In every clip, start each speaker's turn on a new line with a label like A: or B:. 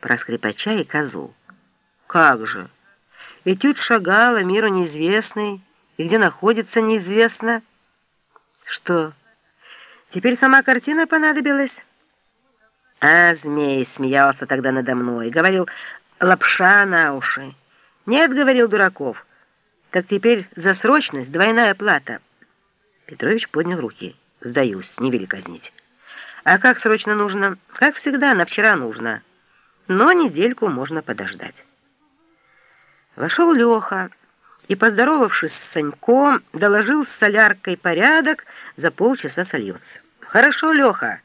A: про скрипача и козу. Как же? Этюд шагала, миру неизвестный, и где находится неизвестно. Что, теперь сама картина понадобилась? А змей смеялся тогда надо мной, говорил, лапша на уши. Нет, говорил Дураков, так теперь за срочность двойная плата. Петрович поднял руки. Сдаюсь, не вели казнить. А как срочно нужно? Как всегда, на вчера нужно. Но недельку можно подождать. Вошел Леха и, поздоровавшись с Саньком, доложил с соляркой порядок, за полчаса сольется. «Хорошо, Леха,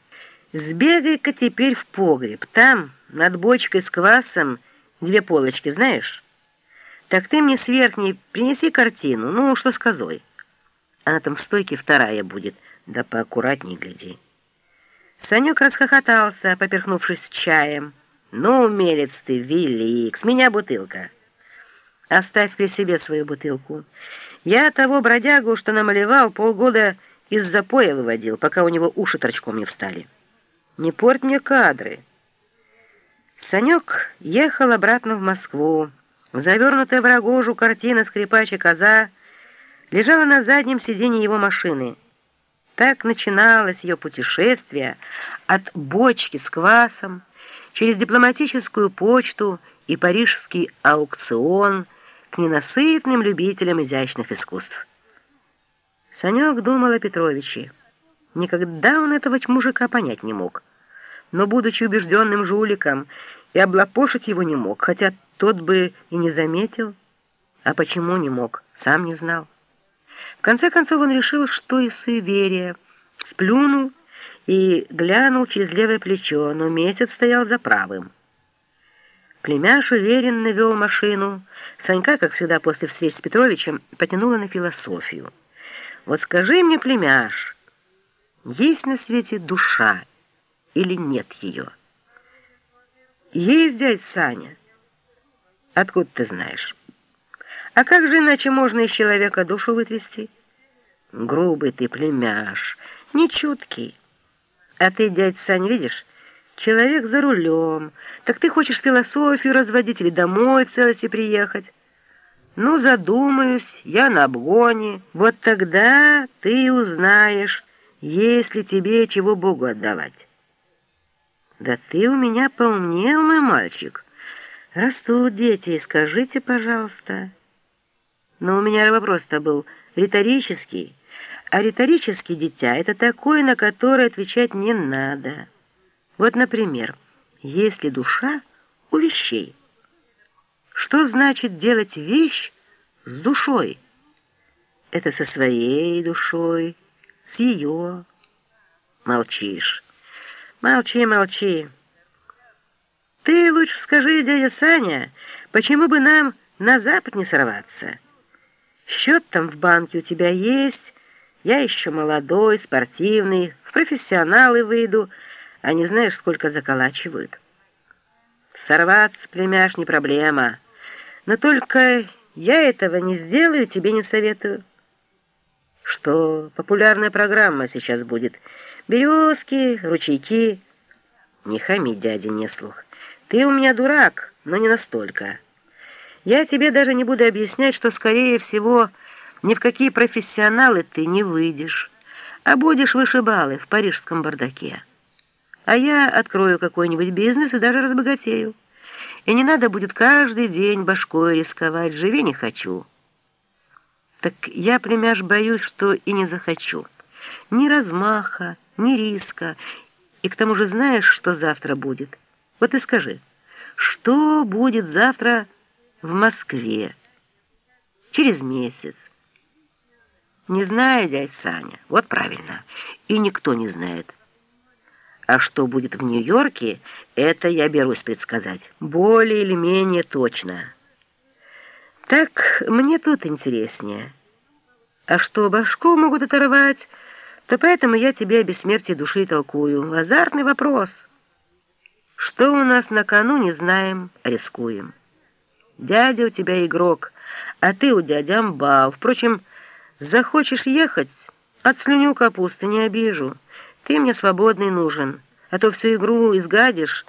A: сбегай-ка теперь в погреб. Там, над бочкой с квасом, две полочки, знаешь? Так ты мне с верхней принеси картину, ну, что с козой. Она там в стойке вторая будет, да поаккуратней гляди». Санек расхохотался, поперхнувшись чаем. «Ну, умелец ты, велик, с меня бутылка». Оставь при себе свою бутылку. Я того бродягу, что намалевал, полгода из запоя выводил, пока у него уши торчком не встали. Не порть мне кадры. Санек ехал обратно в Москву. Завернутая в рогожу картина «Скрипач и коза» лежала на заднем сиденье его машины. Так начиналось ее путешествие от бочки с квасом через дипломатическую почту и парижский аукцион – к ненасытным любителям изящных искусств. Санек думал о Петровиче. Никогда он этого мужика понять не мог. Но, будучи убежденным жуликом, и облапошить его не мог, хотя тот бы и не заметил. А почему не мог, сам не знал. В конце концов он решил, что и суеверие. Сплюнул и глянул через левое плечо, но месяц стоял за правым. Племяш уверенно вел машину. Санька, как всегда после встреч с Петровичем, потянула на философию. «Вот скажи мне, племяш, есть на свете душа или нет ее?» «Есть, дядь Саня». «Откуда ты знаешь?» «А как же иначе можно из человека душу вытрясти?» «Грубый ты, племяш, нечуткий. А ты, дядь Сань, видишь, Человек за рулем. Так ты хочешь философию разводить или домой в целости приехать? Ну, задумаюсь, я на обгоне. Вот тогда ты узнаешь, есть ли тебе чего Богу отдавать. Да ты у меня поумнел, мой мальчик. Растут дети, скажите, пожалуйста. Но у меня вопрос-то был риторический. А риторический дитя — это такое, на которое отвечать не надо. Вот, например, если душа у вещей. Что значит делать вещь с душой? Это со своей душой, с ее. Молчишь. Молчи, молчи. Ты лучше скажи, дядя Саня, почему бы нам на запад не сорваться? Счет там в банке у тебя есть, я еще молодой, спортивный, в профессионалы выйду, а не знаешь, сколько заколачивают. Сорваться, племяш, не проблема. Но только я этого не сделаю, тебе не советую. Что, популярная программа сейчас будет. Березки, ручейки. Не хами, дядя, не слух. Ты у меня дурак, но не настолько. Я тебе даже не буду объяснять, что, скорее всего, ни в какие профессионалы ты не выйдешь, а будешь вышибалы в парижском бардаке а я открою какой-нибудь бизнес и даже разбогатею. И не надо будет каждый день башкой рисковать, живи не хочу. Так я, племяш, боюсь, что и не захочу. Ни размаха, ни риска. И к тому же знаешь, что завтра будет? Вот и скажи, что будет завтра в Москве? Через месяц. Не знаю, дядь Саня. Вот правильно. И никто не знает. А что будет в Нью-Йорке, это я берусь предсказать. Более или менее точно. Так мне тут интереснее. А что башку могут оторвать, то поэтому я тебе о бессмертии души толкую. Азартный вопрос. Что у нас на кону, не знаем, рискуем. Дядя у тебя игрок, а ты у дядя амбал. Впрочем, захочешь ехать, отслюню капусты, не обижу». Ты мне свободный нужен, а то всю игру изгадишь,